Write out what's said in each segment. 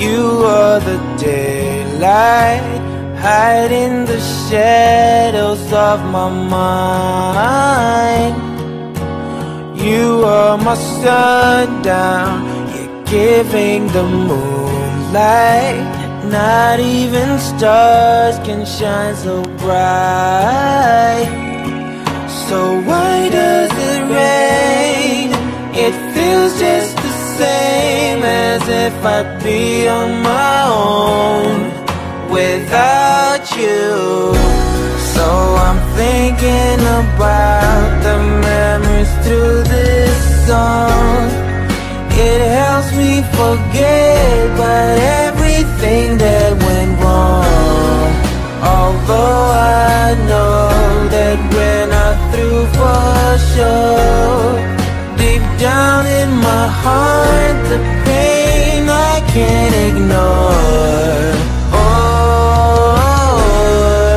You are the daylight, hiding the shadows of my mind. You are my sundown, you're giving the moonlight. Not even stars can shine so bright. So why does it rain? Same as if I'd be on my own without you. So I'm thinking about the memories through this song. It helps me forget about everything that went wrong. Although I know that we're not through for sure. Can't ignore. Oh,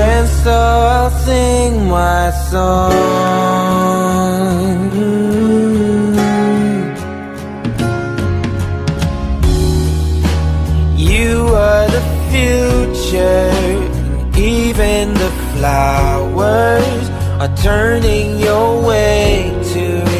and so I'll sing my song. You are the future, even the flowers are turning your way to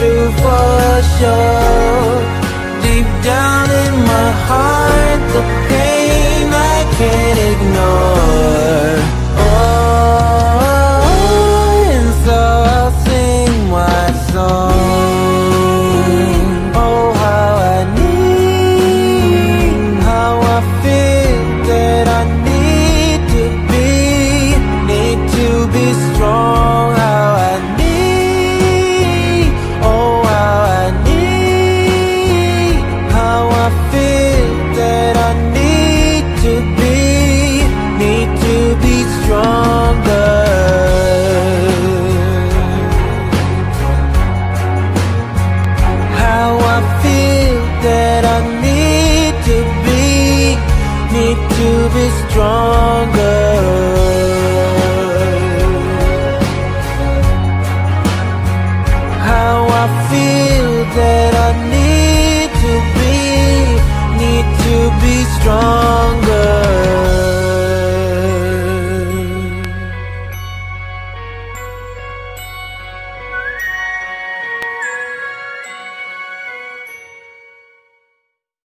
through for sure. Deep down in my heart, the pain I can't stronger. How I feel that I need to be Need to be stronger. How I feel that I need to be Need to be strong